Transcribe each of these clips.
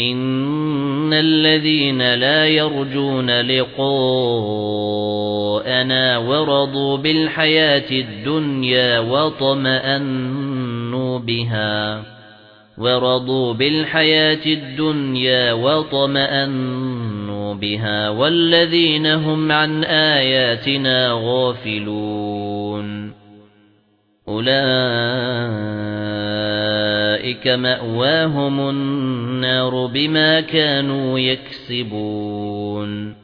إِنَّ الَّذِينَ لَا يَرْجُونَ لِقَاءَنَا وَرَضُوا بِالْحَيَاةِ الدُّنْيَا وَاطْمَأَنُّوا بِهَا وَرَضُوا بِالْحَيَاةِ الدُّنْيَا وَاطْمَأَنُّوا بِهَا وَالَّذِينَ هُمْ عَن آيَاتِنَا غَافِلُونَ أُولَئِكَ مَأْوَاهُمُ النَّارُ بِمَا كَانُوا يَكْسِبُونَ.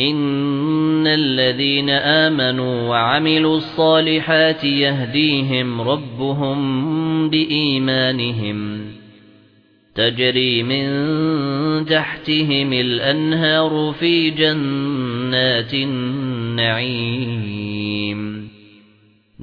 إِنَّ الَّذِينَ آمَنُوا وَعَمِلُوا الصَّالِحَاتِ يَهْدِيهِمْ رَبُّهُم بِإِيمَانِهِمْ. تَجْرِي مِن تَحْتِهِمُ الْأَنْهَارُ فِي جَنَّاتِ النَّعِيمِ.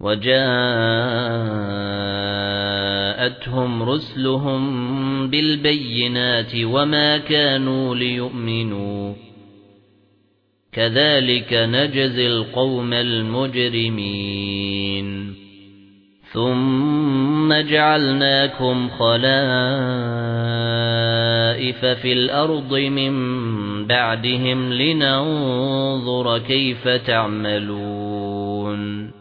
وَجَاءَتْهُمْ رُسُلُهُم بِالْبَيِّنَاتِ وَمَا كَانُوا لِيُؤْمِنُوا. كَذَلِكَ نَجْزِي الْقَوْمَ الْمُجْرِمِينَ. ثُمَّ جَعَلْنَاكُمْ خَلَائِفَ فِي الْأَرْضِ مِنْ بَعْدِهِمْ لِنَنظُرَ كَيْفَ تَعْمَلُونَ.